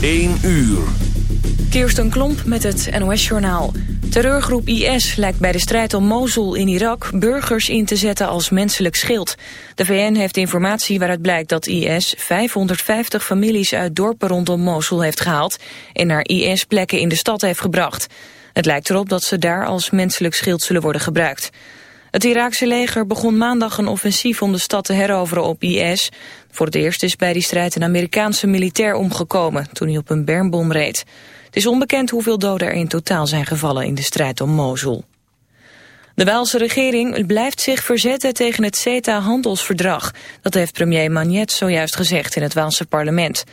1 uur. Kirsten Klomp met het NOS-journaal. Terreurgroep IS lijkt bij de strijd om Mosul in Irak burgers in te zetten als menselijk schild. De VN heeft informatie waaruit blijkt dat IS 550 families uit dorpen rondom Mosul heeft gehaald en naar IS-plekken in de stad heeft gebracht. Het lijkt erop dat ze daar als menselijk schild zullen worden gebruikt. Het Iraakse leger begon maandag een offensief om de stad te heroveren op IS. Voor het eerst is bij die strijd een Amerikaanse militair omgekomen toen hij op een bermbom reed. Het is onbekend hoeveel doden er in totaal zijn gevallen in de strijd om Mosul. De Waalse regering blijft zich verzetten tegen het CETA-handelsverdrag. Dat heeft premier Magnet zojuist gezegd in het Waalse parlement.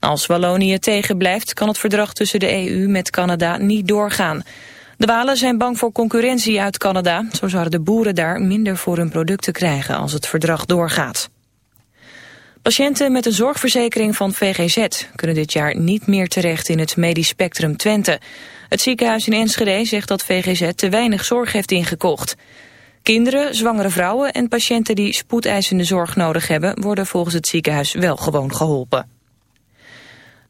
Als Wallonië tegenblijft kan het verdrag tussen de EU met Canada niet doorgaan. De Walen zijn bang voor concurrentie uit Canada. Zo zouden de boeren daar minder voor hun producten krijgen als het verdrag doorgaat. Patiënten met een zorgverzekering van VGZ kunnen dit jaar niet meer terecht in het medisch spectrum Twente. Het ziekenhuis in Enschede zegt dat VGZ te weinig zorg heeft ingekocht. Kinderen, zwangere vrouwen en patiënten die spoedeisende zorg nodig hebben... worden volgens het ziekenhuis wel gewoon geholpen.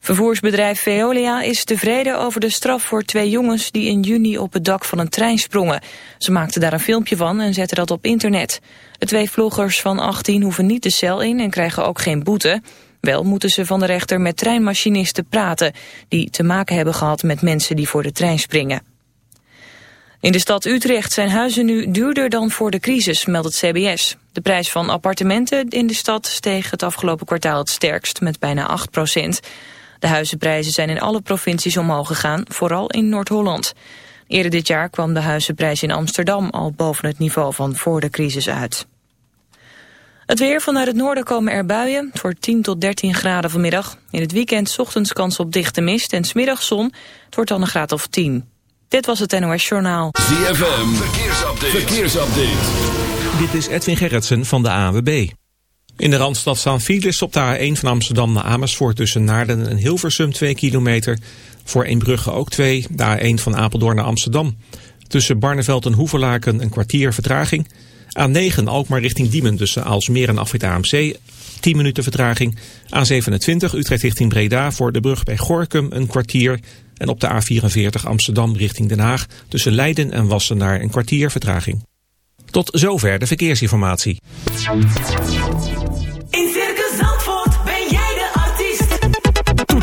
Vervoersbedrijf Veolia is tevreden over de straf voor twee jongens die in juni op het dak van een trein sprongen. Ze maakten daar een filmpje van en zetten dat op internet. De twee vloggers van 18 hoeven niet de cel in en krijgen ook geen boete. Wel moeten ze van de rechter met treinmachinisten praten... die te maken hebben gehad met mensen die voor de trein springen. In de stad Utrecht zijn huizen nu duurder dan voor de crisis, meldt het CBS. De prijs van appartementen in de stad steeg het afgelopen kwartaal het sterkst met bijna 8 procent. De huizenprijzen zijn in alle provincies omhoog gegaan, vooral in Noord-Holland. Eerder dit jaar kwam de huizenprijs in Amsterdam al boven het niveau van voor de crisis uit. Het weer vanuit het noorden komen er buien. Het wordt 10 tot 13 graden vanmiddag. In het weekend ochtends kans op dichte mist en smiddags zon. Het wordt dan een graad of 10. Dit was het NOS Journaal. ZFM, verkeersupdate. verkeersupdate. Dit is Edwin Gerritsen van de AWB. In de Randstad staan files op de A1 van Amsterdam naar Amersfoort tussen Naarden en Hilversum 2 kilometer. Voor Eembrugge ook 2, de A1 van Apeldoorn naar Amsterdam. Tussen Barneveld en Hoeverlaken een kwartier vertraging. A9 Alkmaar richting Diemen tussen Aalsmeer en Afrit AMC 10 minuten vertraging. A27 Utrecht richting Breda voor de brug bij Gorkum een kwartier. En op de A44 Amsterdam richting Den Haag tussen Leiden en Wassenaar een kwartier vertraging. Tot zover de verkeersinformatie.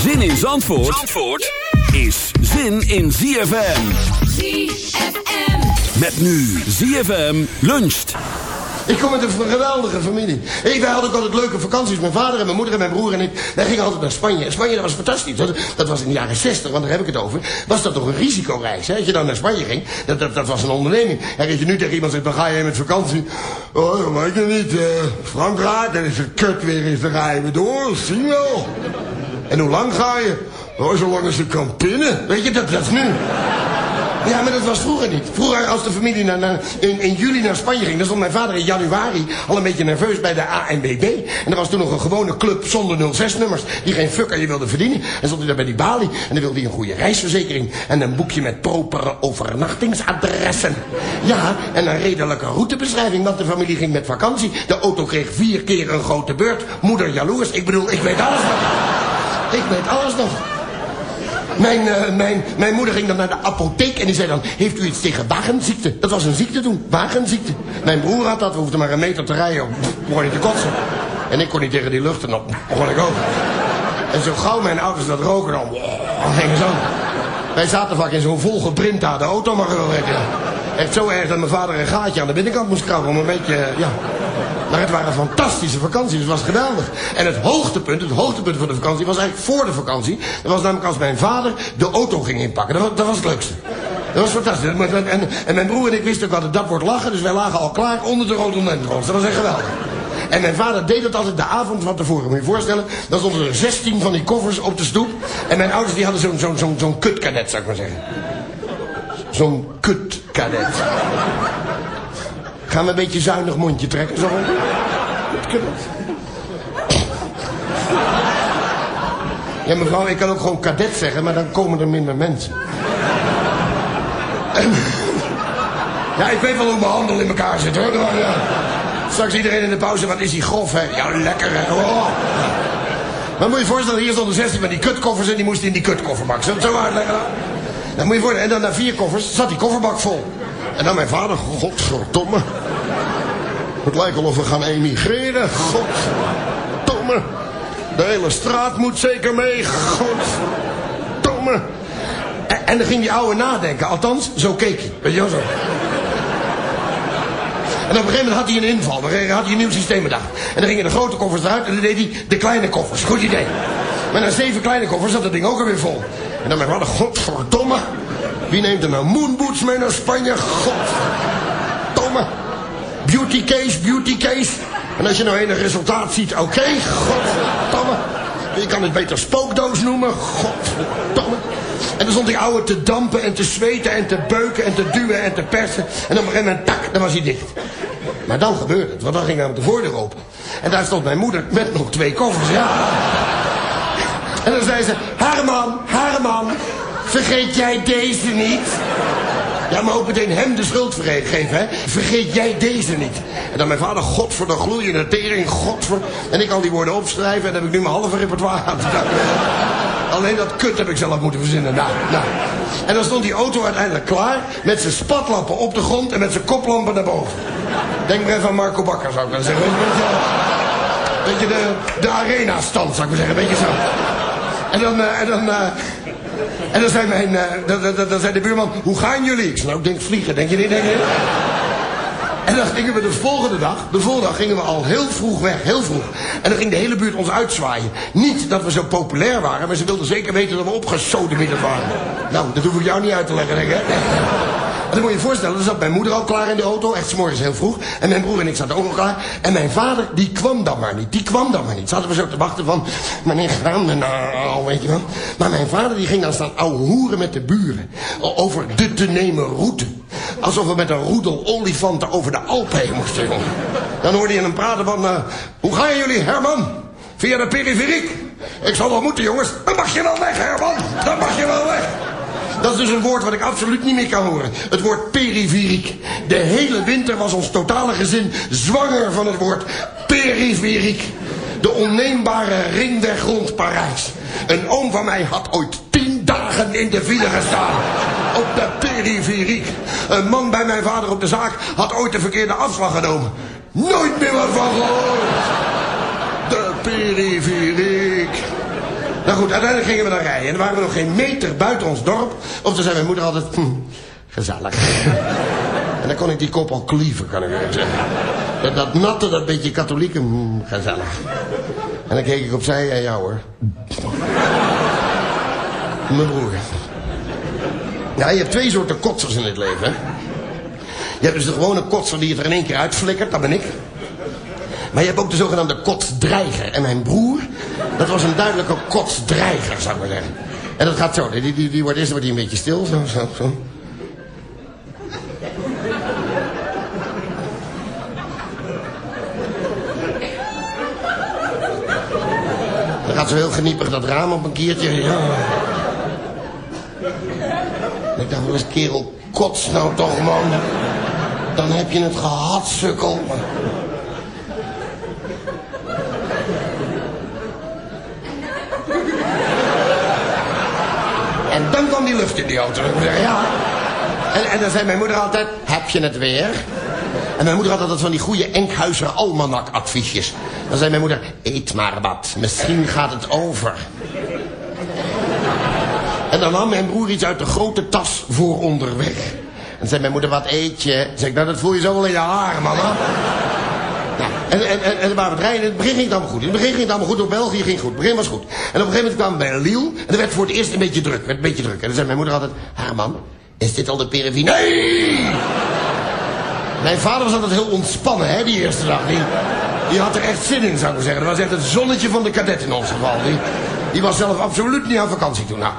Zin in Zandvoort, Zandvoort is zin in ZFM. ZFM. Met nu ZFM luncht. Ik kom uit een geweldige familie. Ik, wij hadden ook altijd leuke vakanties. Mijn vader en mijn moeder en mijn broer en ik. Wij gingen altijd naar Spanje. En Spanje dat was fantastisch. Dat, dat was in de jaren 60, want daar heb ik het over. Was dat toch een risicoreis. Hè? Als je dan naar Spanje ging, dat, dat, dat was een onderneming. En als je nu tegen iemand zegt, dan ga je met vakantie. Oh, dat weet je niet. eh, Frankrijk, dan is het kut weer eens. Dan ga je weer door. Zie je wel. En hoe lang ga je? Oh, zolang als je kan pinnen. Weet je, dat, dat is nu. Ja, maar dat was vroeger niet. Vroeger, als de familie naar, in, juli naar Spanje ging... dan stond mijn vader in januari al een beetje nerveus bij de ANBB. En er was toen nog een gewone club zonder 06-nummers... die geen fuck aan je wilde verdienen. En stond hij daar bij die balie en dan wilde hij een goede reisverzekering... en een boekje met propere overnachtingsadressen. Ja, en een redelijke routebeschrijving, want de familie ging met vakantie. De auto kreeg vier keer een grote beurt. Moeder jaloers. Ik bedoel, ik weet alles nog. Ik weet alles nog. Mijn, eh, mijn, mijn moeder ging dan naar de apotheek en die zei dan... heeft u iets tegen wagenziekte? Dat was een ziekte toen, wagenziekte. Mijn broer had dat, we hoefden maar een meter te rijden. Pff, begon hij te kotsen. En ik kon niet tegen die lucht en dan begon ik ook. En zo gauw mijn ouders dat roken, dan, dan gingen ook. Wij zaten vaak in zo'n volgeprintade auto, mag wel. Echt zo erg dat mijn vader een gaatje aan de binnenkant moest krabben om een beetje, ja... Maar het waren fantastische vakanties, het was geweldig. En het hoogtepunt, het hoogtepunt van de vakantie was eigenlijk voor de vakantie. Dat was namelijk als mijn vader de auto ging inpakken. Dat was, dat was het leukste. Dat was fantastisch. En, en, mijn broer en ik wisten ook altijd, dat wordt lachen. Dus wij lagen al klaar onder de rhododendrons. Dat was echt geweldig. En mijn vader deed dat altijd de avond van tevoren. Moet je voorstellen, dan stonden er 16 van die koffers op de stoep. En mijn ouders die hadden zo'n zo'n zo'n zo'n kutkadet, zou ik maar zeggen. Zo'n kutkadet. Gaan we een beetje zuinig mondje trekken, zo. Ja, mevrouw, ik kan ook gewoon kadet zeggen, maar dan komen er minder mensen. En- Ja, ik weet wel hoe mijn handel in elkaar zit, hoor. Maar, ja. Straks iedereen in de pauze, wat is die grof, hè? Ja, lekker, hè? Oh. Maar moet je je voorstellen, hier stonden 16 met die kutkoffers... en die moesten in die kutkofferbak. Zullen we het zo uitleggen dan? Dan moet je je voorstellen, en dan na vier koffers zat die kofferbak vol. En dan mijn vader, godverdomme. Het lijkt wel of we gaan emigreren. Godverdomme. De hele straat moet zeker mee. Godverdomme. En, en dan ging die ouwe nadenken. Althans, zo keek hij. Weet je wel zo. En op een gegeven moment had hij een inval. Dan had hij een nieuw systeem bedacht. En dan gingen de grote koffers eruit en dan deed hij de kleine koffers. Goed idee. Maar na zeven kleine koffers zat dat ding ook alweer vol. En dan mijn vader, godverdomme. Wie neemt er nou moonboots mee naar Spanje? Godverdomme. Beauty case, beauty case. En als je nou enig resultaat ziet, oké. Godverdomme. Je kan het beter spookdoos noemen. Godverdomme. En dan stond die ouwe te dampen en te zweten en te beuken en te duwen en te persen. En op een gegeven tak, dan was hij dicht. Maar dan gebeurde het, want dan ging namelijk de voordeur open. En daar stond mijn moeder met nog twee koffers, ja. En dan zei ze, Herman, Herman, vergeet jij deze niet? Ja, maar ook meteen hem de schuld geven, hè? Vergeet jij deze niet? En dan mijn vader, god voor de gloeiende tering, god voor... En ik al die woorden opschrijven en dan heb ik nu mijn halve repertoire aan. Alleen dat kut heb ik zelf moeten verzinnen. Nou, nou. En dan stond die auto uiteindelijk klaar... met zijn spatlampen op de grond en met zijn koplampen naar boven. Denk maar even aan Marco Bakker, zou ik dan zeggen. Weet je, weet je, de, de arena-stand, zou ik maar zeggen. Beetje zo. En dan... eh, en dan eh, en dan zei, mijn, eh, dan, dan, dan zei de buurman, hoe gaan jullie? Ik zei, nou, ik denk vliegen. Denk je niet? En dan gingen we de volgende dag, de volgende dag gingen we al heel vroeg weg, heel vroeg. En dan ging de hele buurt ons uitzwaaien. Niet dat we zo populair waren, maar ze wilden zeker weten dat we opgesodemieterd waren. Nou, dat hoef ik jou niet uit te leggen, denk ik. hè? Dan moet je je voorstellen, dan zat mijn moeder al klaar in de auto, echt 's morgens heel vroeg. En mijn broer en ik zaten ook al klaar. En mijn vader, die kwam dan maar niet, die kwam dan maar niet. Zaten we zo te wachten van, meneer Graan, nou, weet je wel. Maar mijn vader die ging dan staan ouwe hoeren met de buren. Over de te nemen route. Alsof we met een roedel olifanten over de Alpen heen moesten. Dan hoorde je hem praten van, eh, hoe gaan jullie, Herman? Via de periferiek? Ik zal wel moeten, jongens. Dan mag je wel weg, Herman. Dan mag je wel weg. Dat is dus een woord wat ik absoluut niet meer kan horen. Het woord periferiek. De hele winter was ons totale gezin zwanger van het woord periferiek. De onneembare ringweg rond Parijs. Een oom van mij had ooit tien dagen in de file gestaan. Op de periferiek. Een man bij mijn vader op de zaak had ooit de verkeerde afslag genomen. Nooit meer wat van gehoord. De periferiek. Nou goed, uiteindelijk gingen we dan rijden. En dan waren we nog geen meter buiten ons dorp. Of dan zei mijn moeder altijd, hm, gezellig. en dan kon ik die kop al klieven, kan ik wel zeggen. Dat, natte, dat beetje katholieke, hm, gezellig. En dan keek ik opzij en jou hoor. Mijn broer. Ja, je hebt twee soorten kotsers in dit leven. Je hebt dus de gewone kotser die het er in één keer uitflikkert, dat ben ik. Maar je hebt ook de zogenaamde kotsdreiger. En mijn broer, dat was een duidelijke kotsdreiger, zou ik maar zeggen. En dat gaat zo. Die, die, die wordt eerst maar die een beetje stil. Zo, zo. Dan gaat zo heel geniepig dat raam op een keertje. Oh. Ja. Ik dacht wel eens, kerel, kots nou toch, man. Dan heb je het gehad, sukkel. Die lucht in die auto. Ja. En, en dan zei mijn moeder altijd, heb je het weer? En mijn moeder had altijd van die goede Enkhuizer almanak adviesjes. Dan zei mijn moeder, eet maar wat, misschien gaat het over. En dan nam mijn broer iets uit de grote tas voor onderweg. En zei mijn moeder, wat eet je? Zeg ik, nou dat voel je zo wel in je haar, mama. En, en, en, en waren we rijden. In het begin ging het allemaal goed. In het begin ging het allemaal goed. Op België ging het goed. Het begin was goed. En op een gegeven moment kwamen we bij Lille. En er werd voor het eerst een beetje druk. werd een beetje druk. En dan zei mijn moeder altijd... Herman, is dit al de perivie? Nee! Mijn vader was altijd heel ontspannen, hè, die eerste dag. Die, die had er echt zin in, zou ik maar zeggen. Dat was echt het zonnetje van de kadet in ons geval. Die, die was zelf absoluut niet aan vakantie toen. Nou,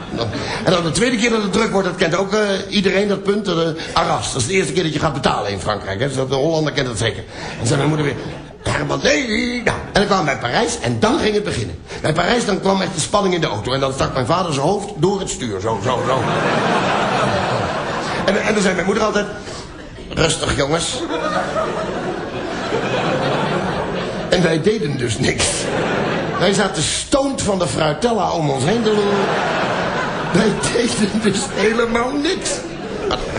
en dan de tweede keer dat het druk wordt, dat kent ook eh, iedereen, dat punt. eh, Arras, dat is de eerste keer dat je gaat betalen in Frankrijk. Hè. Dus dat, de Hollander kent dat zeker. En zei mijn moeder weer... Herman, nou. En dan kwamen we bij Parijs en dan ging het beginnen. Bij Parijs dan kwam echt de spanning in de auto. En dan stak mijn vader zijn hoofd door het stuur. Zo, zo, zo. En, en dan zei mijn moeder altijd... Rustig, jongens. En wij deden dus niks. Wij zaten stoond van de fruitella om ons heen te loeren. Wij deden dus helemaal niks.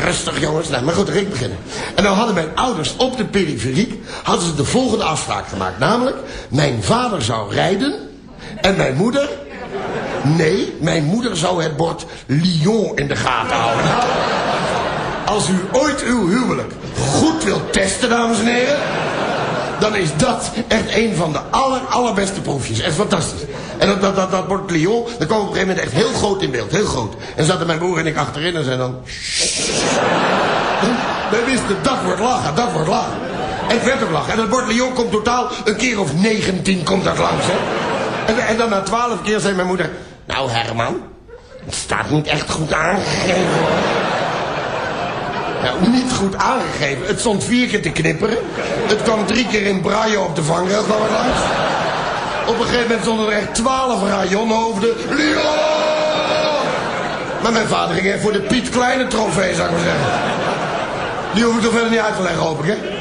Rustig jongens, nou, maar goed, ik beginnen. En dan hadden mijn ouders op de periferiek... hadden ze de volgende afspraak gemaakt. Namelijk, mijn vader zou rijden... en mijn moeder... Nee, mijn moeder zou het bord Lyon in de gaten houden. Als u ooit uw huwelijk goed wilt testen, dames en heren... dan is dat echt een van de aller, allerbeste proefjes. Echt fantastisch. En dat, dat, dat, dat bord Lyon, dat kwam op een gegeven moment echt heel groot in beeld. Heel groot. En zaten mijn broer en ik achterin en zeiden dan... Wij wisten, dat wordt lachen, dat wordt lachen. En het werd ook lachen. En dat bord Lyon komt totaal een keer of 19 komt dat langs, hè. En, en dan na twaalf keer zei mijn moeder... Nou, Herman, het staat niet echt goed aangegeven. Nou, niet goed aangegeven. Het stond vier keer te knipperen. Het kwam drie keer in braille op de vangrail kwam het langs. Op een gegeven moment stonden er echt twaalf rayonhoofden. Lyon! Maar mijn vader ging echt voor de Piet Kleine trofee, zou ik maar zeggen. Die hoef ik toch verder niet uit te leggen, hoop ik, hè?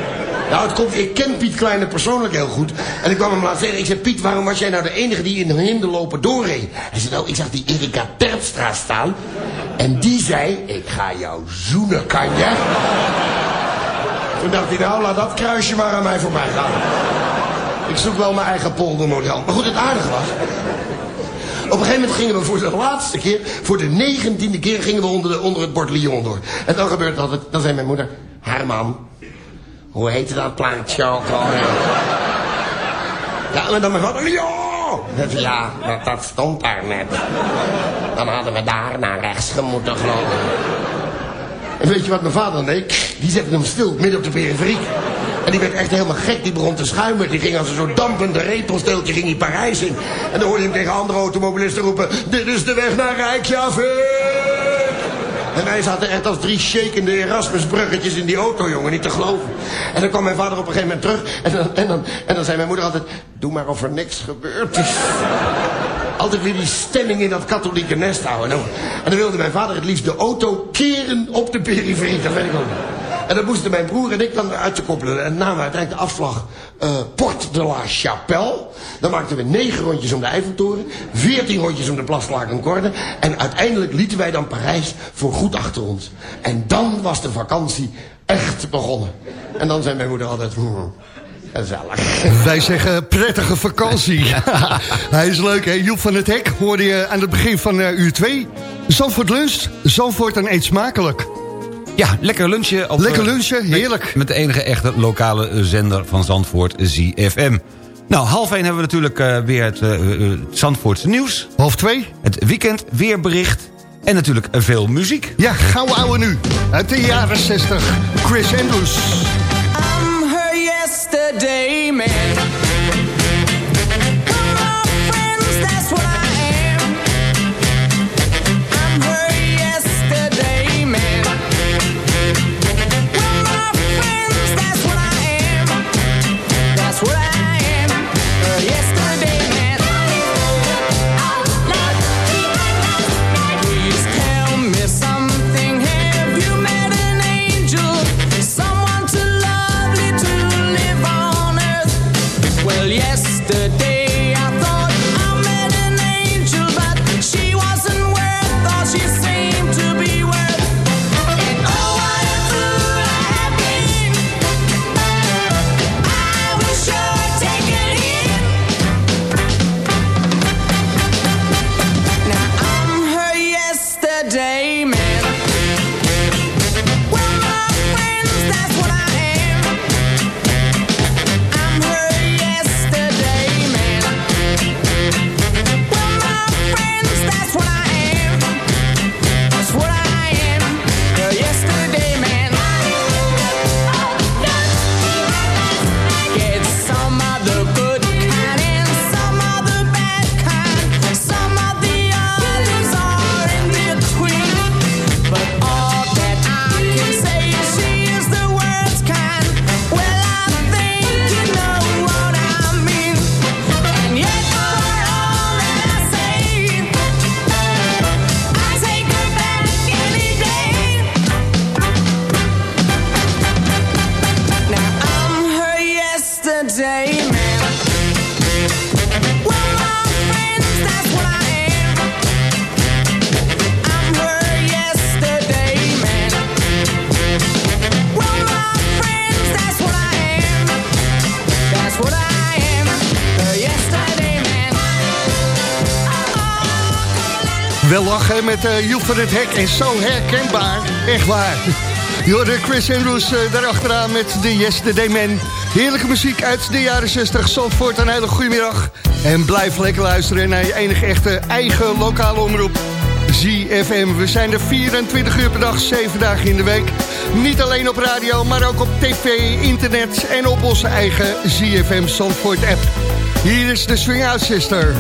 Nou, het komt, ik ken Piet Kleine persoonlijk heel goed. En ik kwam hem laten zeggen. Ik zei, Piet, waarom was jij nou de enige die in de hinderlopen doorreed? Hij zei, nou, ik zag die Erika Terpstra staan. En die zei, ik ga jou zoenen, kan je? Toen dacht hij, nou, laat dat kruisje maar aan mij voorbij gaan. Ik zoek wel mijn eigen poldermodel. Maar goed, het aardige was... Op een gegeven moment gingen we voor de laatste keer, voor de negentiende keer, gingen we onder, de, onder het bord Lyon door. En dan gebeurt dat, dan zei mijn moeder, Herman, hoe heette dat plaatje ook alweer? Ja, en dan! Ik zei, Ja, dat, dat stond daar net. Dan hadden we daar naar rechts geloof ik. En weet je wat mijn vader deed? Die zette hem stil, midden op de periferie. En die werd echt helemaal gek, die begon te schuimen. Die ging als een soort dampende repelsteeltje ging hij Parijs in. En dan hoorde hem tegen andere automobilisten roepen... Dit is de weg naar Rijkjavik! En wij zaten echt als drie shakende Erasmusbruggetjes in die auto, jongen, niet te geloven. En dan kwam mijn vader op een gegeven moment terug. En dan, en dan, en dan zei mijn moeder altijd... Doe maar of er niks gebeurd is. Altijd weer die stemming in dat katholieke nest houden. Nou, en dan wilde mijn vader het liefst de auto keren op de periferie. Dat weet ik ook niet. En dan moesten mijn broer en ik dan uit te koppelen. En namen we uiteindelijk de afslag eh Port de la Chapelle. Dan maakten we negen rondjes om de Eiffeltoren. Veertien rondjes om de Place Concorde. En uiteindelijk lieten wij dan Parijs voor goed achter ons. En dan was de vakantie echt begonnen. En dan zei mijn moeder altijd... Hmm, gezellig. Wij zeggen prettige vakantie. Hij is leuk, hè? Joep van het Hek hoorde je aan het begin van eh, uur 2. Zandvoort luncht, Zandvoort en eet smakelijk. Ja, lekker lunchen. Op, Lekker eh, lunchen, met- heerlijk. Met, de enige echte lokale zender van Zandvoort, ZFM. Nou, half één hebben we natuurlijk eh, weer het het Zandvoortse nieuws. Half 2? Het weekend weerbericht. En natuurlijk veel muziek. Ja, gauw ouwe nu. Uit de jaren 60. Chris Andrews. I'm her yesterday man. Met uh, van het Hek en zo herkenbaar. Echt waar. Jorde Chris Andrews uh, daarachteraan met de Yes, Day Man. Heerlijke muziek uit de jaren 60. Zandvoort, een hele goede middag. En blijf lekker luisteren naar je enige echte eigen lokale omroep. ZFM. We zijn er 24 uur per dag, 7 dagen in de week. Niet alleen op radio, maar ook op tv, internet en op onze eigen ZFM Zandvoort app. Hier is de Swing Out Sister.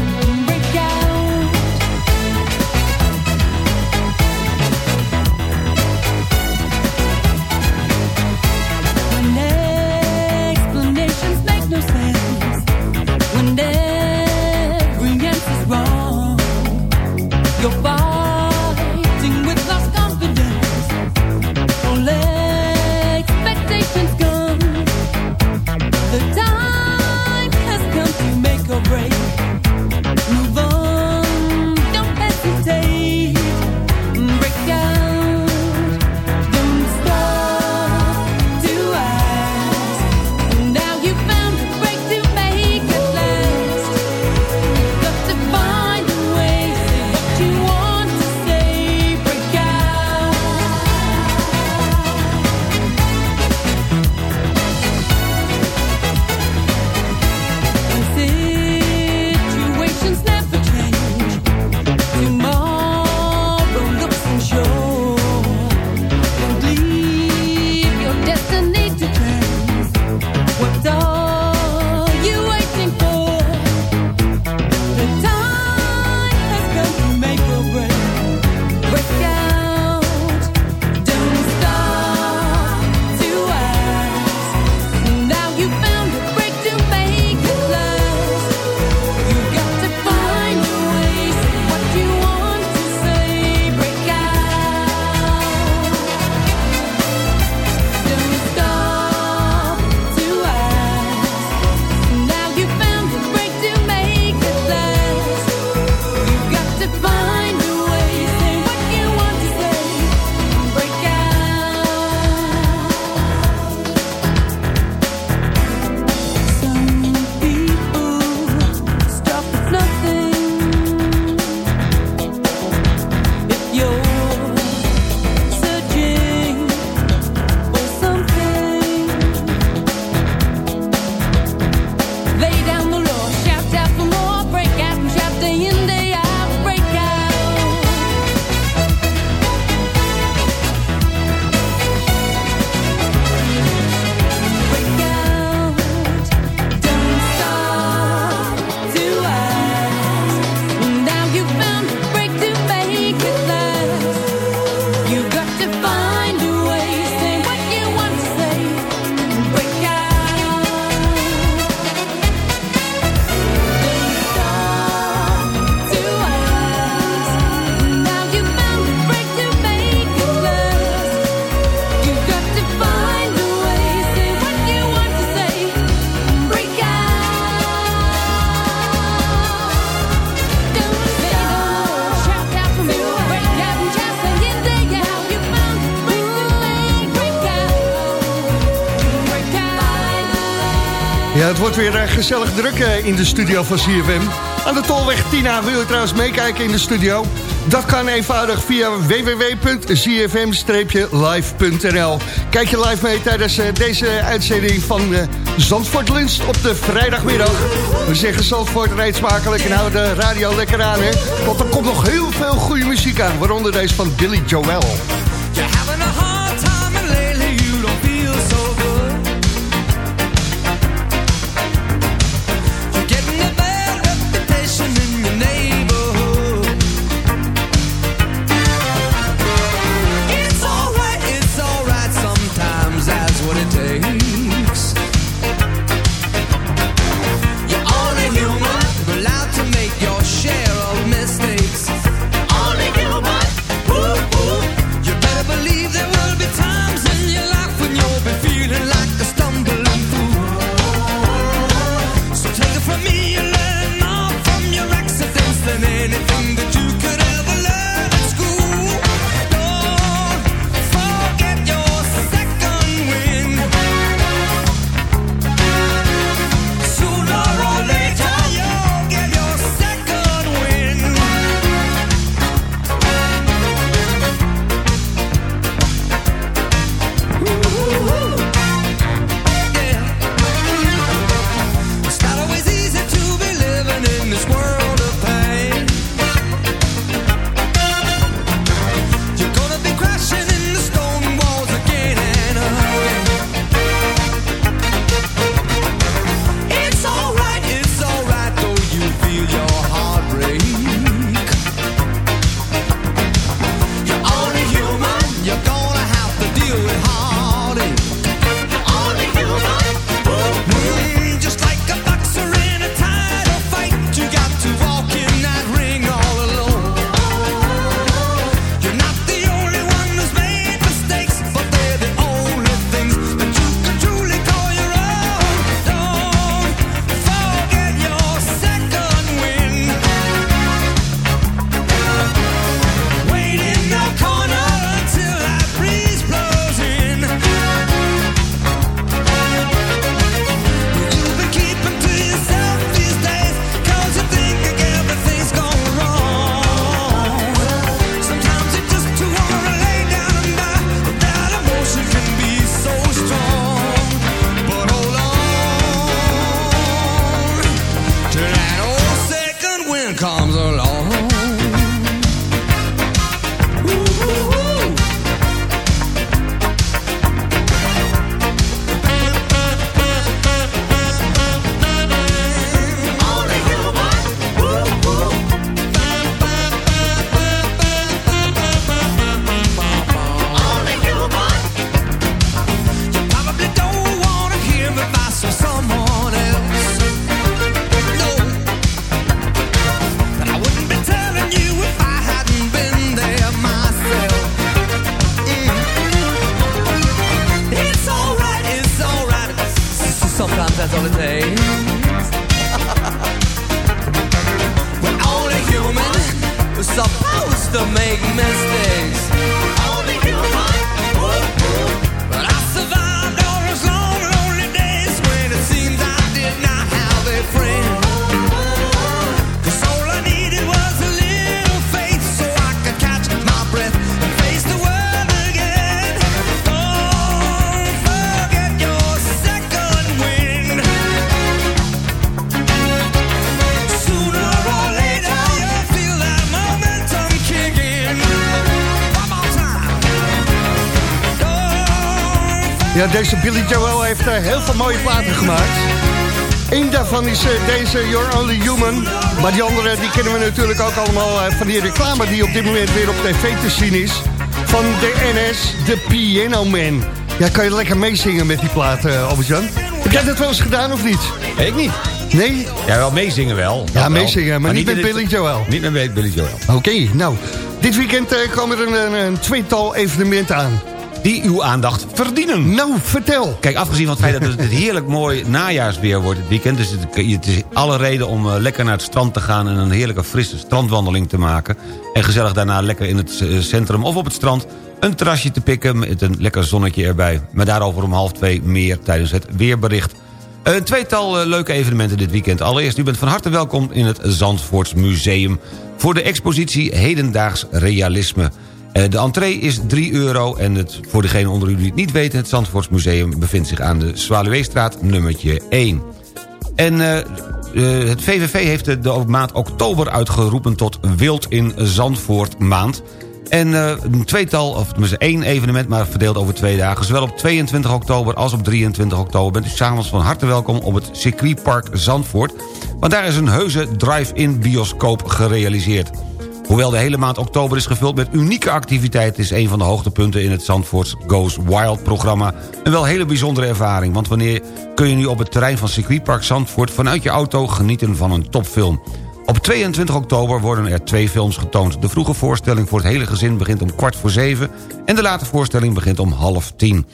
Wordt weer uh, gezellig druk uh, in de studio van CFM. Aan de Tolweg Tina wil je trouwens meekijken in de studio. Dat kan eenvoudig via www.cfm-live.nl. Kijk je live mee tijdens uh, deze uitzending van Zandvoort Lunch op de vrijdagmiddag. We zeggen Zandvoort reeds smakelijk en houden de radio lekker aan. Hè? Want er komt nog heel veel goede muziek aan. Waaronder deze van Billy Joel. Ja, deze Billy Joel heeft eh, heel veel mooie platen gemaakt. Eén daarvan is eh, deze You're Only Human. Maar die andere die kennen we natuurlijk ook allemaal eh, van die reclame... die op dit moment weer op tv te zien is. Van de NS, de Piano Man. Ja, kan je lekker meezingen met die plaat, eh Albert-Jan? Heb jij dat wel eens gedaan of niet? Ik niet. Nee? Ja, wel meezingen wel. Ja, meezingen, maar niet met dit- Billy Joel. Niet met Billy Joel. Oké, nou, dit weekend komen er een, een, een tweetal evenementen aan. Die uw aandacht verdienen. Nou, vertel. Kijk, afgezien van het feit dat het heerlijk mooi najaarsweer wordt het weekend... dus het, het is alle reden om eh, lekker naar het strand te gaan... en een heerlijke frisse strandwandeling te maken. En gezellig daarna lekker in het eh, centrum of op het strand... een terrasje te pikken met een lekker zonnetje erbij. Maar daarover om half twee meer tijdens het weerbericht. Een tweetal eh, leuke evenementen dit weekend. Allereerst, u bent van harte welkom in het Zandvoorts Museum... voor de expositie Hedendaags Realisme... Eh, De entree is 3 euro en het, voor degene onder u die het niet weten... het Zandvoortsmuseum bevindt zich aan de Zwaluweestraat nummertje 1. En eh, eh, het VVV heeft de, maand oktober uitgeroepen tot Wild in Zandvoort maand. En eh, een tweetal, of tenminste één evenement, maar verdeeld over twee dagen. Zowel op 22 oktober als op 23 oktober bent u s'avonds van harte welkom op het circuitpark Zandvoort. Want daar is een heuse drive-in bioscoop gerealiseerd. Hoewel de hele maand oktober is gevuld met unieke activiteiten... is een van de hoogtepunten in het Zandvoorts Goes Wild programma... een wel hele bijzondere ervaring. Want wanneer kun je nu op het terrein van circuitpark Zandvoort... vanuit je auto genieten van een topfilm. Op 22 oktober worden er twee films getoond. De vroege voorstelling voor het hele gezin begint om kwart voor zeven... en de late voorstelling begint om half tien.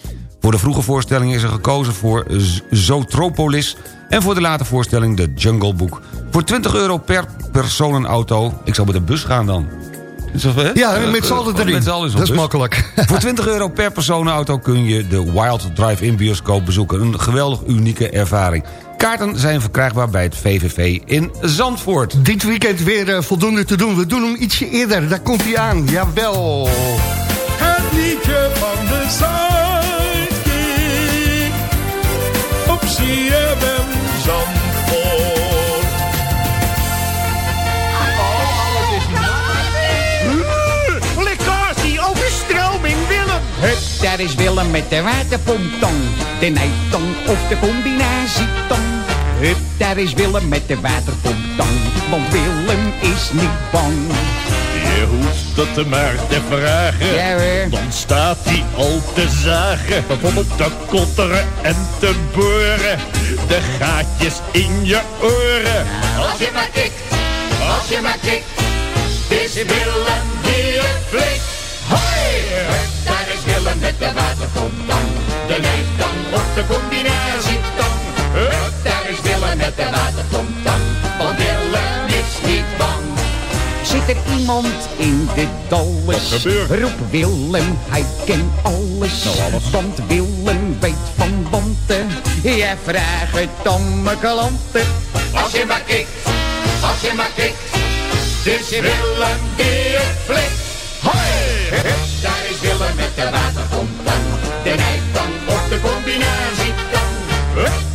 Voor de vroege voorstelling is er gekozen voor Zootropolis... en voor de late voorstelling de Jungle Book. Voor 20 euro per personenauto... ik zou met de bus gaan dan. Is dat, hè? Ja, Eh, met z'n allen eh, erin. allen in zo'n Dat is bus. makkelijk. Voor 20 euro per personenauto kun je de Wild Drive-In bioscoop bezoeken. Een geweldig unieke ervaring. Kaarten zijn verkrijgbaar bij het VVV in Zandvoort. Dit weekend weer eh, voldoende te doen. We doen hem ietsje eerder. Daar komt hij aan. Jawel. Het liedje van de. CFM Zandvoort. Lekkasie, overstroming, Willem. Hup, daar is Willem met de waterpomptong. De nijtong of de combinatietong. Hup, daar is Willem met de waterpomptong. Want Willem is niet bang. Je hoeft het maar te vragen. Ja, hoor. Dan staat hij al te zagen. Bijvoorbeeld te kotteren en te boren. De gaatjes in je oren. Als je maar kikt, als je maar kikt, het is Willem die het flikt. Hoi! Hup, daar is Willem met de waterpomptang. De nijtang of de combinatietang. Hup, daar met de waterpomptang. Want Willem is niet bang. Zit er iemand in de? Wat gebeurt? Roep Willem, hij kent alles. Nou, alles. Want Willem weet van wanten. Ja, vraag het om mijn klanten. Als je maar kikt, als je maar kikt, het is Willem die het flikt. Hoi! Daar is Willem met de waterpomptang. De nijtang of de combinatietang. Hup,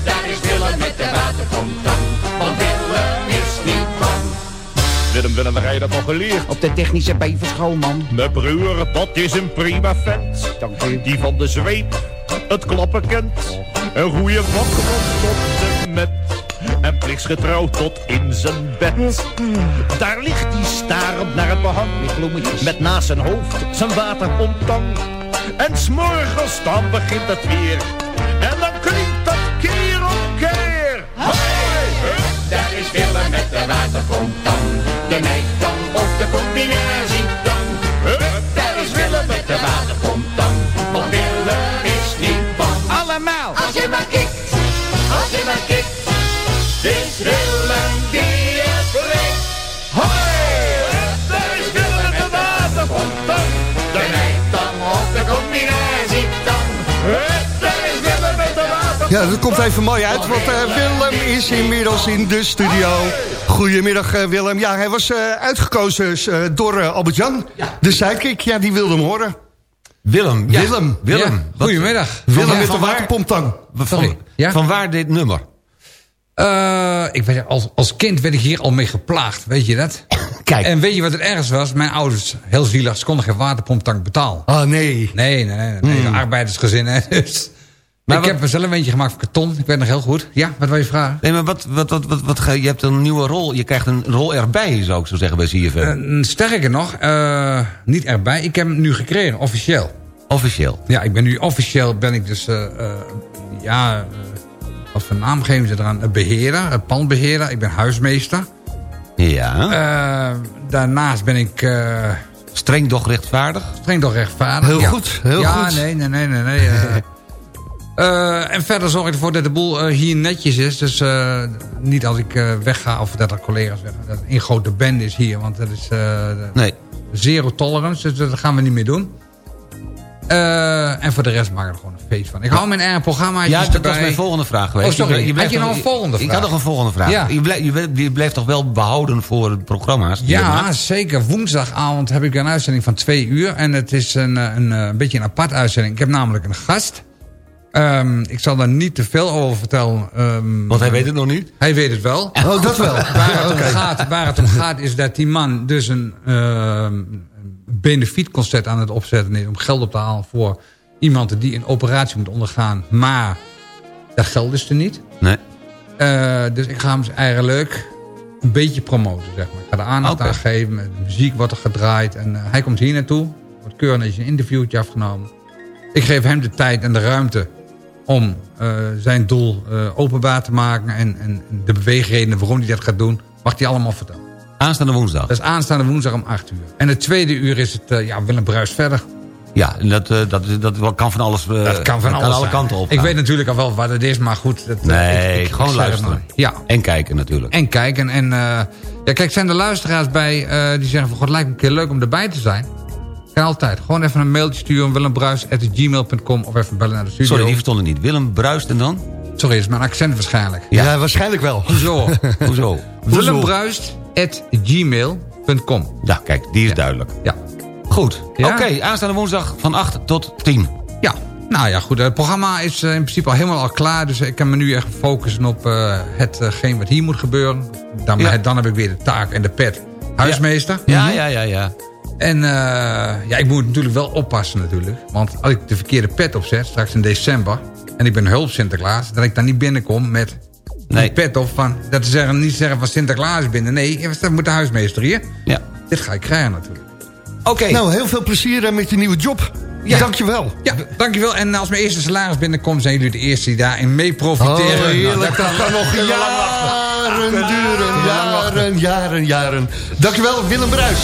Want Willem is niet bang. Willem, Willem, waar heb je dat al geleerd? Op de technische bijverschool, man. Mijn broer, dat is een prima vent. Dank u. Die van de zweep het klappen kent. Een goede vakman tot de met. En plichtsgetrouw tot in zijn bed. Daar ligt hij starend naar het behang. Met bloemetjes. Met naast zijn hoofd zijn waterpomptang. En s'morgens dan begint het weer. Willem Ja, dat komt even mooi uit, want eh, Willem is inmiddels in de studio. Goedemiddag eh, Willem. Ja, hij was eh, uitgekozen eh, door eh, Albert-Jan. De sidekick, ja, die wilde hem horen. Willem. ja. Willem. Willem. Ja, Wat- goedemiddag. Willem Van- met de van waterpomptang. Van, van waar dit nummer? Eh, ik weet, als, als kind werd ik hier al mee geplaagd, weet je dat? Kijk. En weet je wat het ergst was? Mijn ouders, heel zielig, ze konden geen waterpomptank betalen. Ah, nee. Nee, nee, nee. nee Arbeidersgezin, hè. Dus Maar ik wat- heb zelf een eentje gemaakt van karton. Ik weet nog heel goed. Ja, wat wil je vragen? Nee, maar wat, wat, wat, wat, je hebt een nieuwe rol. Je krijgt een rol erbij, zou ik zo zeggen, bij CFM. Eh, sterker nog, eh, niet erbij. Ik heb hem nu gekregen, officieel. Officieel. Ja, ik ben nu officieel, ben ik dus, eh, ja, wat voor naam geven ze eraan? Een beheerder, een pandbeheerder. Ik ben huismeester. Ja. Daarnaast ben ik Streng doch rechtvaardig. streng toch rechtvaardig. Heel Ja. goed, heel ja, goed. nee, nee, nee, nee. nee eh. En verder zorg ik ervoor dat de boel eh, hier netjes is. Dus eh, niet als ik wegga of dat er collega's weggaan. Dat een grote band is hier. Want dat is Nee. zero tolerance. Dus dat gaan we niet meer doen. En voor de rest maken we er gewoon een feest van. Ik hou mijn eigen programma's Ja, dat erbij. was mijn volgende vraag geweest. Oh, sorry. Had je nog- een volgende Ik vraag? had nog een volgende vraag. Ja. Je, blijft, je, blijft- je blijft toch wel behouden voor programma's? je Ja, zeker. Woensdagavond heb ik een uitzending van twee uur. En het is een, een, eh, een beetje een apart uitzending. Ik heb namelijk een gast. Ehm, ik zal daar niet te veel over vertellen. ehm, Want hij weet het nog niet. Hij weet het wel. Oh, dat wel. Waar het, om gaat, waar het om gaat is dat die man dus een ehm, benefietconcert aan het opzetten is... om geld op te halen voor iemand die een operatie moet ondergaan. Maar dat geld is er niet. Nee. Eh, dus ik ga hem eigenlijk een beetje promoten, zeg maar. Ik ga er aandacht aan geven. Met de muziek wordt er gedraaid. En eh, hij komt hier naartoe. Wordt keurig een interviewtje afgenomen. Ik geef hem de tijd en de ruimte om eh, zijn doel eh, openbaar te maken. En, en de beweegredenen waarom hij dat gaat doen, mag hij allemaal vertellen. Aanstaande woensdag. Dat is aanstaande woensdag om 8 uur. En het tweede uur is het eh, ja, Willem Bruis verder. Ja, en dat, dat, dat kan van alles. dat kan van alles alle zijn. kanten op. Ik weet natuurlijk al wel wat het is, maar goed. Dat, Nee, ik- ik- gewoon ik luisteren. maar. Ja, En kijken natuurlijk. En kijken. En ja, kijk, zijn er luisteraars bij die zeggen van... God, lijkt me een keer leuk om erbij te zijn. Kan altijd. Gewoon even een mailtje sturen. willembruis.gmail.com of even bellen naar de studio. Sorry, die verstond ik niet. Willem Bruist en dan? Sorry, is mijn accent waarschijnlijk. Ja, waarschijnlijk wel. Hoezo? Hoezo? willembruist.gmail.com Ja, kijk, die is duidelijk. Ja. Goed. Ja? Oké, aanstaande woensdag van 8 tot 10. Ja. Nou ja, goed. Het programma is eh, in principe al helemaal al klaar. Dus ik kan me nu echt focussen op eh, hetgeen wat hier moet gebeuren. Dan, Ja. dan heb ik weer de taak en de pet. Huismeester. Ja, ja, ja, ja. En eh, ja, ik moet natuurlijk wel oppassen natuurlijk. Want als ik de verkeerde pet opzet, straks in december... en ik ben hulp Sinterklaas, dat ik dan niet binnenkom met Nee. die pet op van... dat ze zeggen, niet zeggen van Sinterklaas is binnen. Nee, dat moet de huismeester hier. Ja. Dit ga ik krijgen natuurlijk. Oké. Nou, heel veel plezier eh, met je nieuwe job. Ja. Dankjewel. Ja, dankjewel. En als mijn eerste salaris binnenkomt... zijn jullie de eerste die daarin mee profiteren. Oh, Nou, heerlijk. dat Dat kan nog jaren duren. Jaren, jaren, jaren. Dankjewel, Willem Bruis.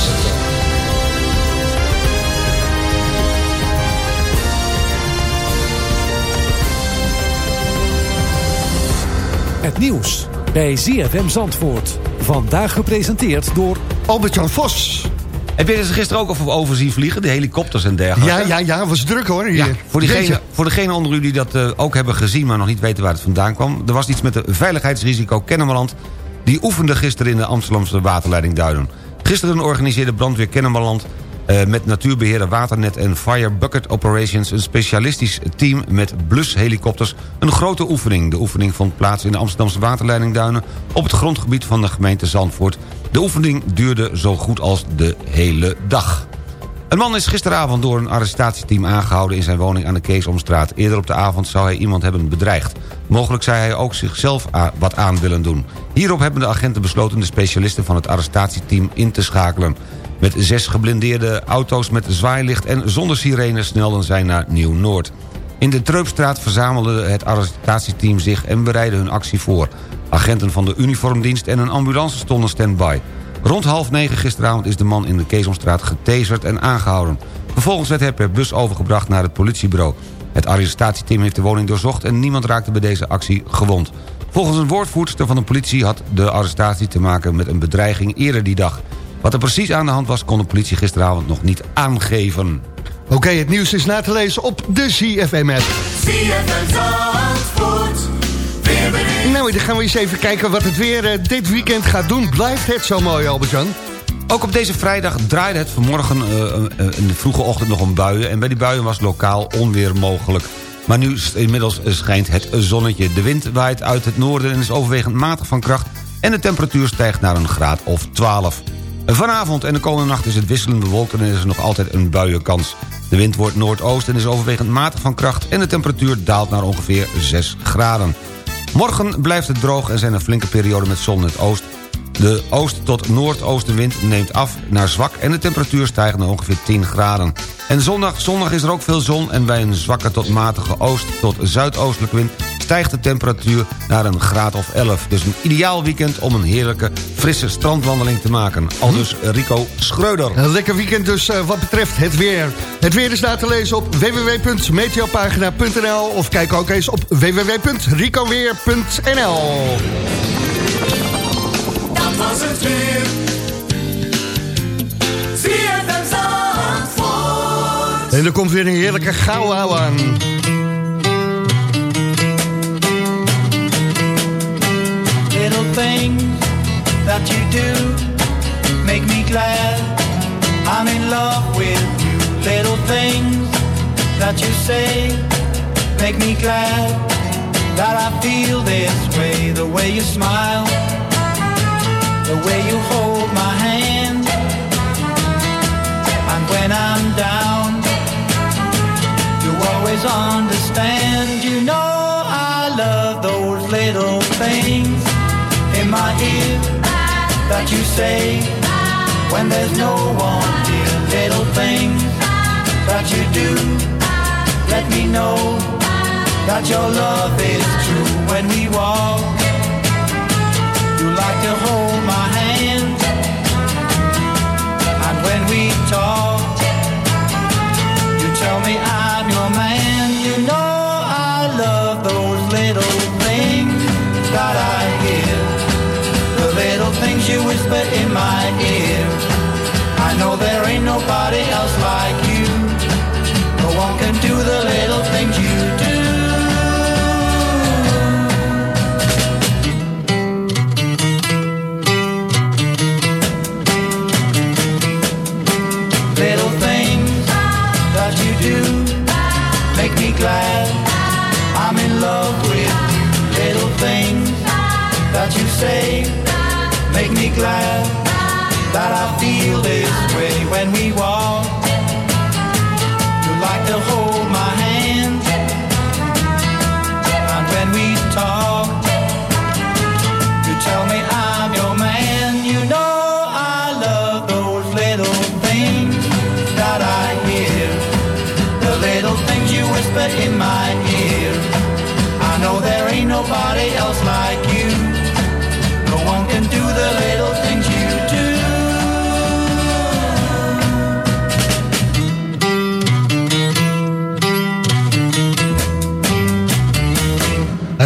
Het nieuws bij ZFM Zandvoort. Vandaag gepresenteerd door... Albert-Jan Vos. Heb je ze gisteren ook over, over zien vliegen? De helikopters en dergelijke? Ja, ja, ja, was druk hoor. Hier. Ja, voor, diegene, voor degene onder u die dat eh, ook hebben gezien... maar nog niet weten waar het vandaan kwam... er was iets met de veiligheidsrisico Kennemerland... die oefende gisteren in de Amsterdamse waterleiding Duinen. Gisteren organiseerde brandweer Kennemerland... eh, met natuurbeheerder Waternet en Fire Bucket Operations... een specialistisch team met blushelikopters... een grote oefening. De oefening vond plaats in de Amsterdamse waterleiding Duinen... op het grondgebied van de gemeente Zandvoort. De oefening duurde zo goed als de hele dag. Een man is gisteravond door een arrestatieteam aangehouden... in zijn woning aan de Keesomstraat. Eerder op de avond zou hij iemand hebben bedreigd. Mogelijk zou hij ook zichzelf wat aan willen doen. Hierop hebben de agenten besloten de specialisten van het arrestatieteam in te schakelen. Met zes geblindeerde auto's met zwaailicht en zonder sirene snelden zij naar Nieuw-Noord. In de Treupstraat verzamelde het arrestatieteam zich en bereidde hun actie voor. Agenten van de uniformdienst en een ambulance stonden stand-by. Rond half negen gisteravond is de man in de Keesomstraat getaserd en aangehouden. Vervolgens werd hij per bus overgebracht naar het politiebureau. Het arrestatieteam heeft de woning doorzocht en niemand raakte bij deze actie gewond. Volgens een woordvoerster van de politie had de arrestatie te maken met een bedreiging eerder die dag. Wat er precies aan de hand was kon de politie gisteravond nog niet aangeven. Oké, het nieuws is na te lezen op de ZFM-app. Nou, dan gaan we eens even kijken wat het weer eh, dit weekend gaat doen. Blijft het zo mooi, Albert-Jan? Ook op deze vrijdag draaide het vanmorgen eh, eh, in de vroege ochtend nog om buien... en bij die buien was lokaal onweer mogelijk. Maar nu inmiddels schijnt het zonnetje. De wind waait uit het noorden en is overwegend matig van kracht... en de temperatuur stijgt naar een graad of 12. Vanavond en de komende nacht is het wisselend bewolkt... en is er nog altijd een buienkans. De wind wordt noordoost en is overwegend matig van kracht... en de temperatuur daalt naar ongeveer 6 graden. Morgen blijft het droog en zijn er flinke perioden met zon in het oost. De oost- tot noordoostenwind neemt af naar zwak... en de temperatuur stijgt naar ongeveer 10 graden. En zondag, zondag is er ook veel zon... en bij een zwakke tot matige oost- tot zuidoostelijke wind... stijgt de temperatuur naar een graad of 11. Dus een ideaal weekend om een heerlijke, frisse strandwandeling te maken. Aldus Rico Schreuder. Een lekker weekend dus eh, wat betreft het weer. Het weer is na te lezen op www.meteopagina.nl of kijk ook eens op www.ricoweer.nl Dat was het weer. En er komt weer een heerlijke gauw aan. Little things that you do make me glad I'm in love with you. Little things that you say make me glad that I feel this way. The way you smile, the way you hold my hand, and when I'm down, you always understand. In my ear that you say when there's no one near. Little things that you do let me know that your love is true. When we walk, you like to hold my hand, and when we talk, you tell me I'm your man. Little things you whisper in my ear. I know there ain't nobody else like you. No one can do the little things you do. Little things that you do make me glad I'm in love with. Little things that you say glad that I feel this way when we walk. You like to hold my hand, and when we talk, you tell me I'm your man. You know I love those little things that I hear, the little things you whisper in my ear. I know there ain't nobody else like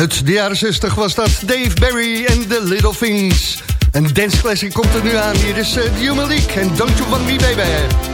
Uit de jaren 60 was dat Dave Barry en The Little Things. Een dance classic komt er nu aan. Hier is uh, The Human en Don't You Want Me Baby.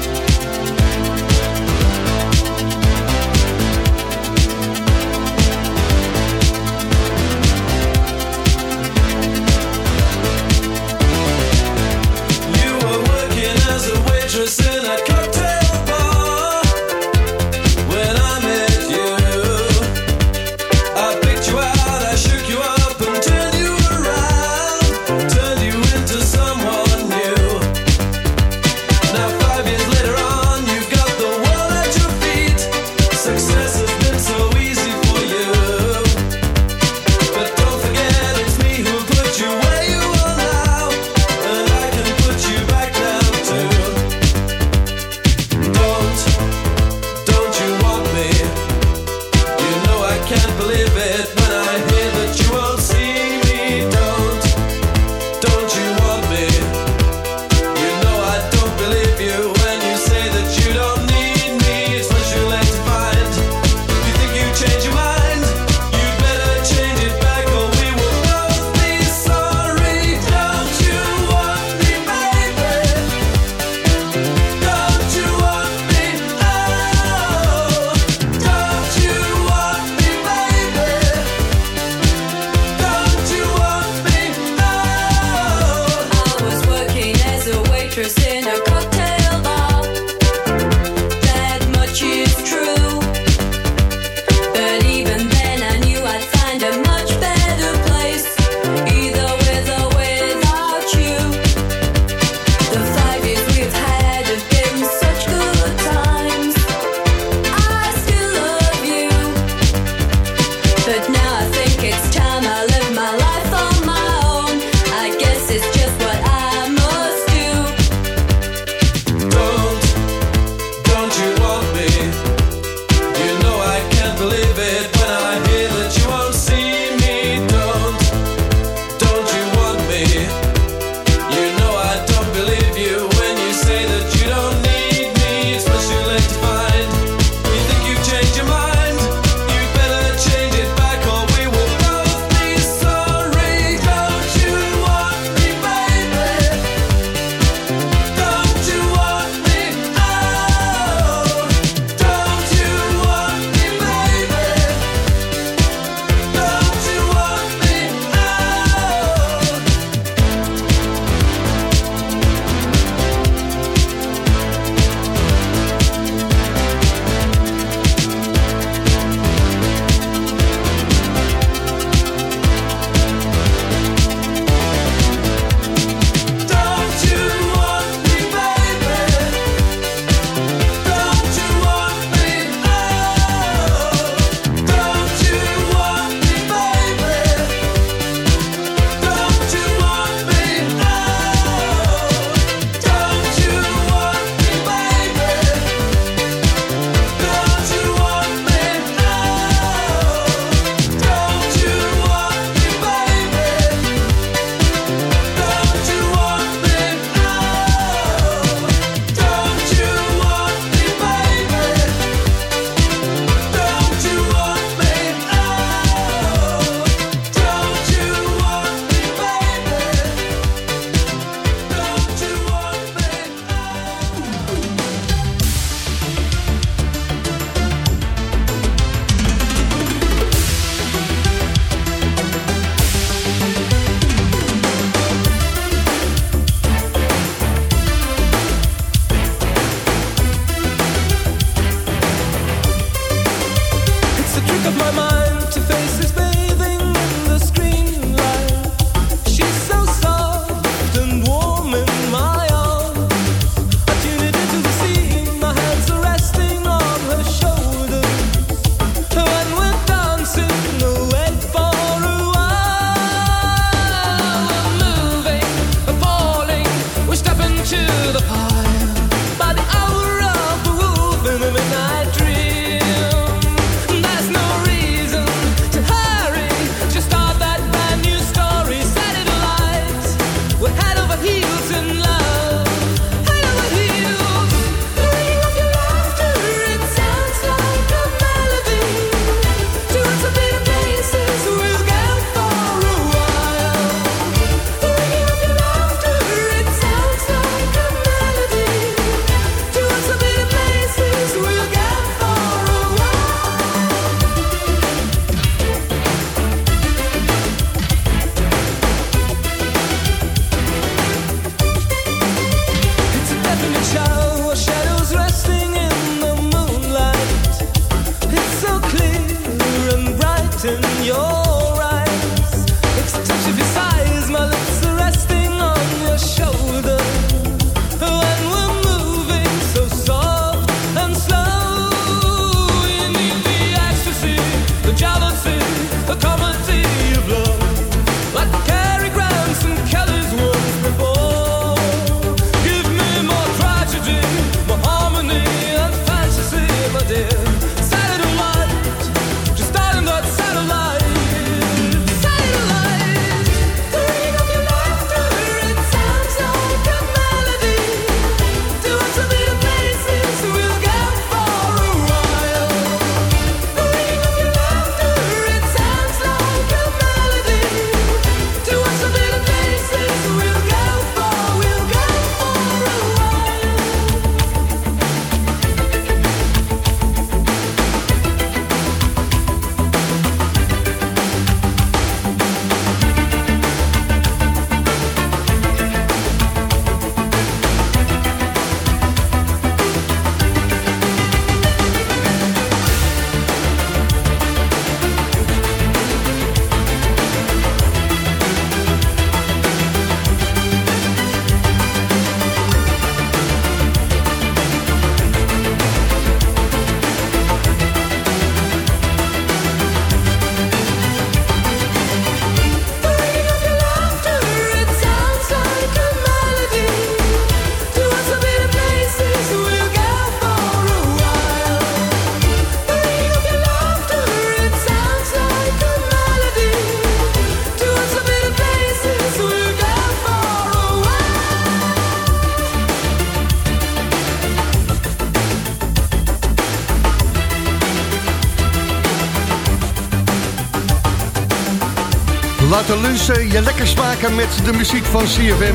Laat de lunchen je lekker smaken met de muziek van CFM.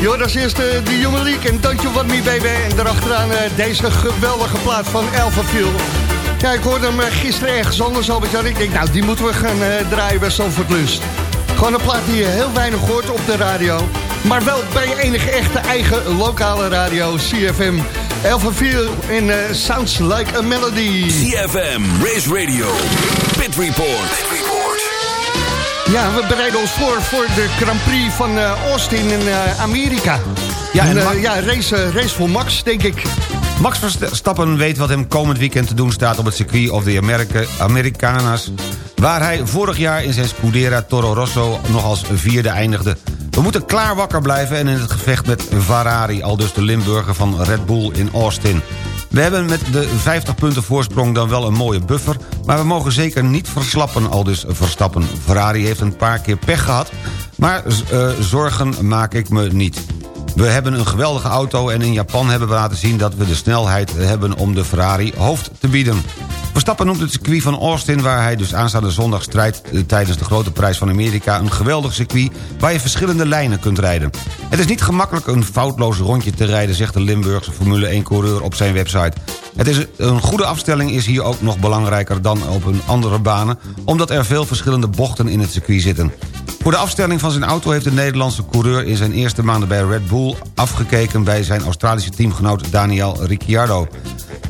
Joh, als eerste de Human League en Don't You Want Me Baby. En daarachteraan eh, deze geweldige plaat van Elfenville. Ja, ik hoorde hem eh, gisteren ergens anders, Albert-Jan. Ik denk, nou, die moeten we gaan eh, draaien bij Zandvoort Lunch. Gewoon een plaat die je heel weinig hoort op de radio. Maar wel bij je enige echte eigen lokale radio, CFM. Elfenville en eh, Sounds Like a Melody. CFM, Race Radio, Pit Report. Ja, we bereiden ons voor voor de Grand Prix van eh, Austin in eh, Amerika. Ja, en, en eh, ja, race, race voor Max, denk ik. Max Verstappen weet wat hem komend weekend te doen staat... op het circuit of de America, Americanas... waar hij vorig jaar in zijn Scudera Toro Rosso nog als vierde eindigde. We moeten klaar wakker blijven en in het gevecht met Ferrari... al dus de Limburger van Red Bull in Austin. We hebben met de 50 punten voorsprong dan wel een mooie buffer... maar we mogen zeker niet verslappen, al dus Verstappen. Ferrari heeft een paar keer pech gehad... maar eh, zorgen maak ik me niet. We hebben een geweldige auto en in Japan hebben we laten zien... dat we de snelheid hebben om de Ferrari hoofd te bieden. Verstappen noemt het circuit van Austin... waar hij dus aanstaande zondag strijdt eh, tijdens de grote prijs van Amerika... een geweldig circuit waar je verschillende lijnen kunt rijden. Het is niet gemakkelijk een foutloos rondje te rijden... zegt de Limburgse Formule 1-coureur op zijn website. Het is een goede afstelling is hier ook nog belangrijker dan op een andere banen... omdat er veel verschillende bochten in het circuit zitten. Voor de afstelling van zijn auto heeft de Nederlandse coureur... in zijn eerste maanden bij Red Bull afgekeken... bij zijn Australische teamgenoot Daniel Ricciardo.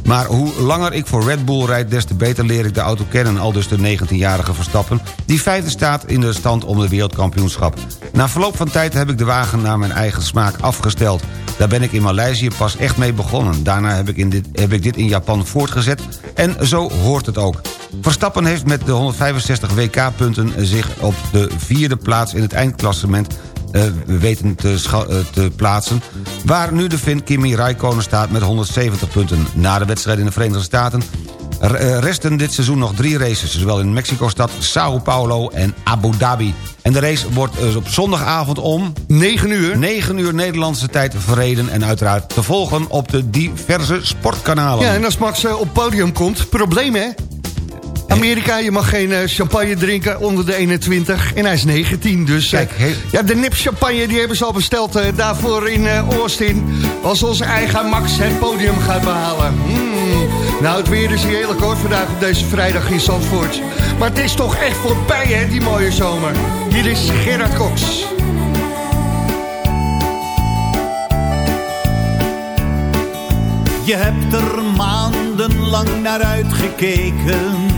Maar hoe langer ik voor Red Bull rijd... des te beter leer ik de auto kennen, al dus de 19-jarige Verstappen... die vijfde staat in de stand om de wereldkampioenschap. Na verloop van tijd heb ik de wagen naar mijn eigen smaak afgesteld. Daar ben ik in Maleisië pas echt mee begonnen. Daarna heb ik, in dit, heb ik dit in Japan voortgezet en zo hoort het ook. Verstappen heeft met de 165 WK-punten zich op de vierde plaats in het eindklassement eh, weten te, eh, te plaatsen... waar nu de Finn Kimi Räikkönen staat met 170 punten. Na de wedstrijd in de Verenigde Staten eh, resten dit seizoen nog drie races... zowel in Mexico-stad, Sao Paulo en Abu Dhabi. En de race wordt eh, op zondagavond om... 9 uur? 9 uur Nederlandse tijd verreden... en uiteraard te volgen op de diverse sportkanalen. Ja, en als Max op podium komt, probleem hè? Amerika, je mag geen eh, champagne drinken onder de 21 en hij is 19. Dus eh, ja, de nip champagne die hebben ze al besteld eh, daarvoor in eh, Austin. Als onze eigen Max het podium gaat behalen. Hmm. Nou, het weer is heerlijk hoor, vandaag op deze vrijdag in Zandvoort. Maar het is toch echt voorbij hè, die mooie zomer. Hier is Gerard Cox. Je hebt er maandenlang naar uitgekeken.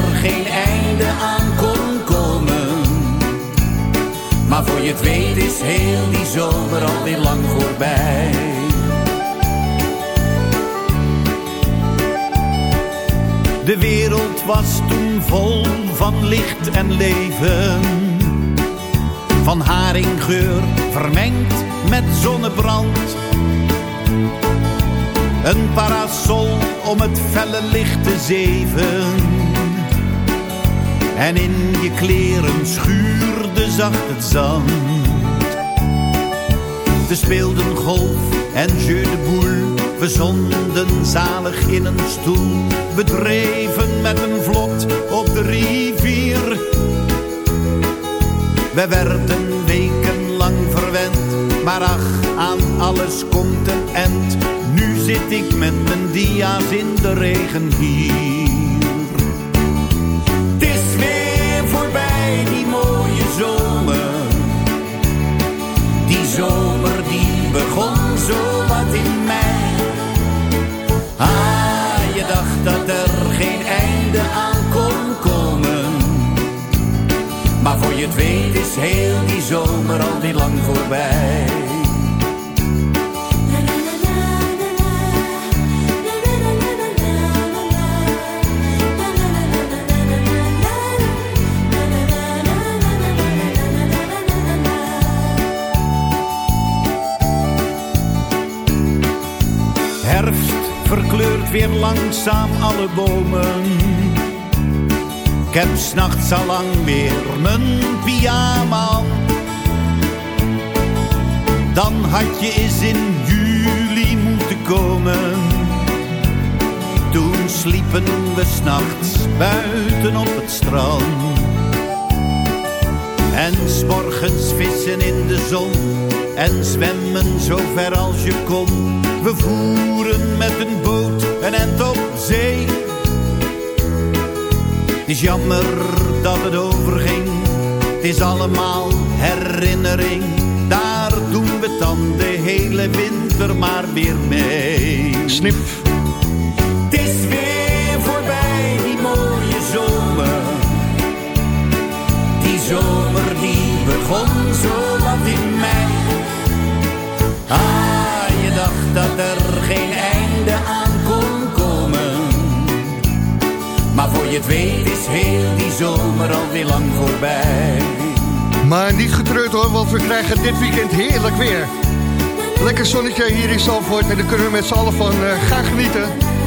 Maar voor je het weet is heel die zomer alweer lang voorbij. De wereld was toen vol van licht en leven. Van haringgeur vermengd met zonnebrand. Een parasol om het felle licht te zeven. En in je kleren schuurde zacht het zand. We speelden golf en jeu de boule. We zonden zalig in een stoel. We dreven met een vlot op de rivier. We werden wekenlang verwend. Maar ach, aan alles komt een end. Nu zit ik met mijn dia's in de regen hier. Het is heel die zomer al niet lang voorbij. Herfst verkleurt weer langzaam alle bomen. Ik heb s'nachts al lang weer mijn pyjama. Dan had je eens in juli moeten komen. Toen sliepen we s'nachts buiten op het strand. En s'morgens vissen in de zon en zwemmen zo ver als je kon. We voeren met een boot een end op zee. Het is jammer dat het overging, het is allemaal herinnering. Daar doen we dan de hele winter maar weer mee. Snip. Het is weer voorbij, die mooie zomer. Die zomer die begon zo wat in mei. Ah, je dacht dat er je het weet is heel die zomer alweer lang voorbij. Maar niet getreurd hoor, want we krijgen dit weekend heerlijk weer. Lekker zonnetje hier in Zandvoort en dan kunnen we met z'n allen van eh, gaan genieten.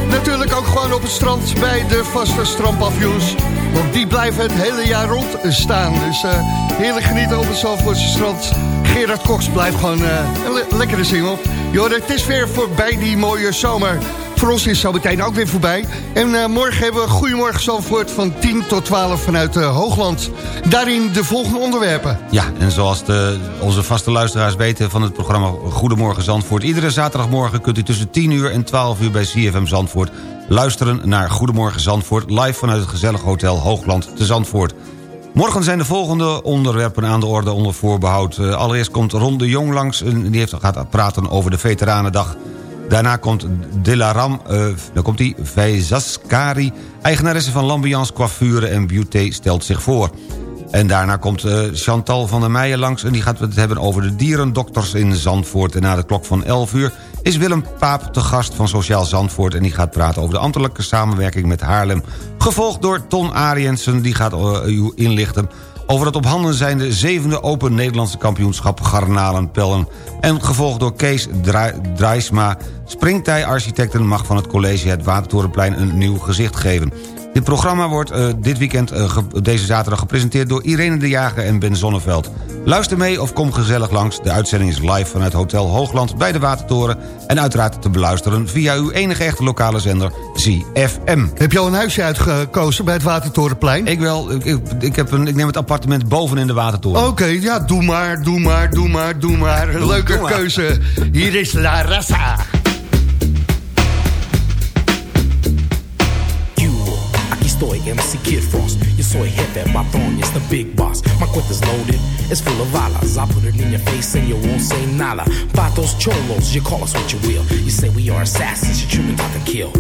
Natuurlijk ook gewoon op het strand bij de vaste strandpavioens. Want die blijven het hele jaar rond staan. Dus eh, heerlijk genieten op het Zandvoortse strand. Gerard Cox blijft gewoon eh, een le- lekkere single. Joh, het is weer voorbij die mooie zomer. Voor ons is zo meteen ook weer voorbij. En eh, morgen hebben we Goedemorgen Zandvoort van 10 tot 12 vanuit eh, Hoogland. Daarin de volgende onderwerpen. Ja, en zoals de, onze vaste luisteraars weten van het programma Goedemorgen Zandvoort... iedere zaterdagmorgen kunt u tussen 10 uur en 12 uur bij CFM Zandvoort... luisteren naar Goedemorgen Zandvoort... live vanuit het gezellige hotel Hoogland te Zandvoort. Morgen zijn de volgende onderwerpen aan de orde onder voorbehoud. Eh, allereerst komt Ron de Jong langs en die heeft, gaat praten over de Veteranendag... Daarna komt Dilaram, eh dan komt hij, Veizaskari... eigenaresse van Lambiance Coiffure en Beauté stelt zich voor. En daarna komt eh, Chantal van der Meijen langs... en die gaat het hebben over de dierendokters in Zandvoort. En na de klok van 11 uur is Willem Paap te gast van Sociaal Zandvoort... en die gaat praten over de ambtelijke samenwerking met Haarlem. Gevolgd door Ton Ariensen, die gaat eh, u inlichten over het op handen zijnde zevende Open Nederlandse kampioenschap Garnalenpellen. En gevolgd door Kees Drijsma. Springtij-architecten mag van het college het Watertorenplein een nieuw gezicht geven. Dit programma wordt eh, dit weekend, eh, deze zaterdag gepresenteerd... door Irene de Jager en Ben Zonneveld. Luister mee of kom gezellig langs. De uitzending is live vanuit Hotel Hoogland bij de Watertoren... en uiteraard te beluisteren via uw enige echte lokale zender ZFM. Heb je al een huisje uitgekozen bij het Watertorenplein? Ik wel. Ik, ik, heb een, ik neem het appartement boven in de Watertoren. Oké, ja, doe maar, doe maar, doe maar, doe maar. Doe- Leuke doe maar. keuze. Hier is La Raza. MC Kid Frost. Yo soy jefe, patrón, it's the big boss. My cuenta's loaded, it's full of balas. I put it in your face and you won't say nada. Vatos, cholos, you call us what you will. You say we are assassins, you're tripping out to kill.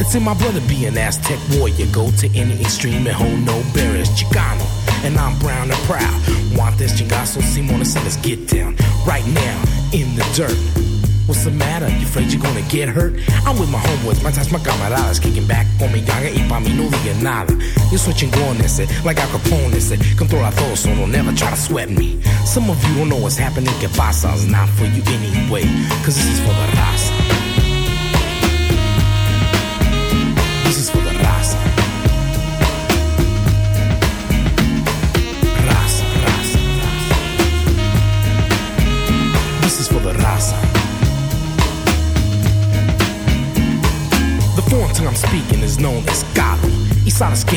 It's in my blood to be an Aztec warrior. Go to any extreme and hold no barriers. Chicano, and I'm brown and proud. Want this chingazo, Simona, so let's get down. Right now, in the dirt. What's the matter? You afraid you're gonna get hurt? I'm with my homeboys, my ties, my camaradas. Kicking back con mi ganga y pa' mí no diga nada Yo soy chingón ese, eh, like Al Capone ese Controla todo, so don't never try to sweat me. Some of you don't know what's happening, que pasa. It's not for you anyway, cause this is for the raza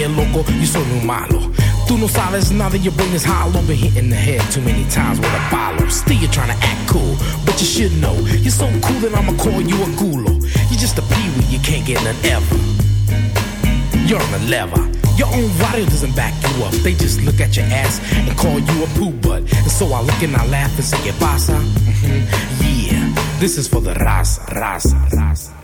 que loco, yo soy muy malo. Tú no sabes that your brain is hollow. Been hitting the head too many times with a follow. Still you're trying to act cool, but you should know. You're so cool that I'ma call you a gulo. You're just a peewee, you can't get none ever. You're on the lever. Your own radio doesn't back you up. They just look at your ass and call you a poo butt. And so I look and I laugh and say, ¿Qué pasa? Mhm. Yeah, this is for the raza, raza, raza.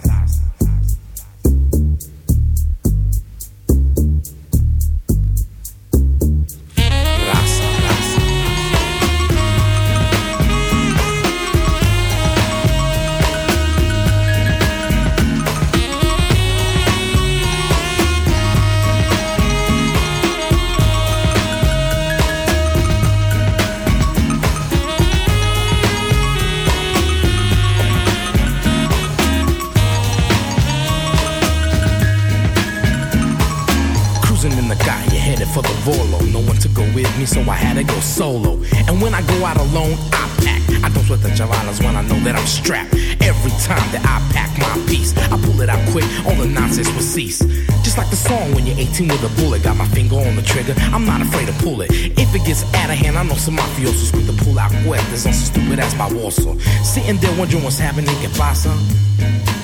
That I'm strapped. Every time that I pack my piece, I pull it out quick, all the nonsense will cease. Just like the song when you're 18 with a bullet. Got my finger on the trigger, I'm not afraid to pull it. If it gets out of hand, I know some mafiosos quick to pull out cuerdas on some stupid ass baboso. Sitting there wondering what's happening, can que pasa?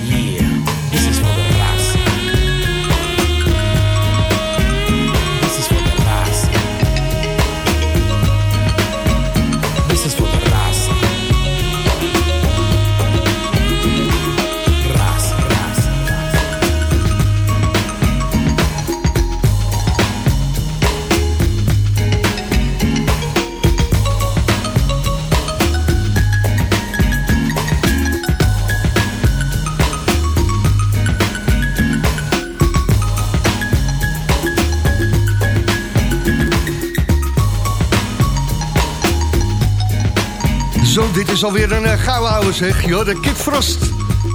Yeah, is alweer een uh, gouden zeg. Joh, de Kid Frost.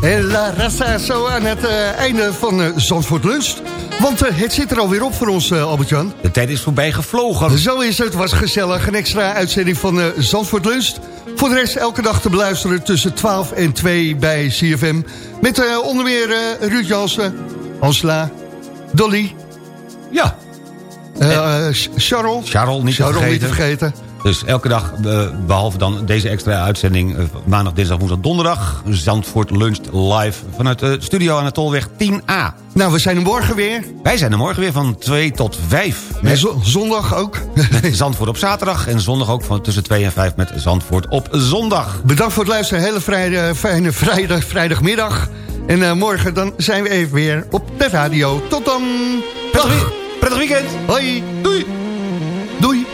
En La Raza zo aan het uh, einde van uh, Zandvoort Lust. Want uh, het zit er alweer op voor ons, Albert-Jan. De tijd is voorbij gevlogen. Zo is het, was gezellig. Een extra uitzending van Zandvoort Lust. Voor de rest elke dag te beluisteren tussen 12 en 2 bij CFM. Met onder meer Ruud Jansen, Hansla, Dolly. Ja. Charles. Charles, niet, Charles te niet te vergeten. Dus elke dag, uh, behalve dan deze extra uitzending... Uh, maandag, dinsdag, woensdag, donderdag... Zandvoort luncht live vanuit de studio aan de Tolweg 10A. Nou, we zijn er morgen weer. Wij zijn er morgen weer van 2 tot 5. En zo zondag ook. Zandvoort op zaterdag en zondag ook van tussen 2 en 5 met Zandvoort op zondag. Bedankt voor het luisteren. Hele vrijdag, fijne vrijdag, vrijdagmiddag. En uh, morgen dan zijn we even weer op de radio. Tot dan. Prettig, prettig weekend. Hoi. Doei. Doei.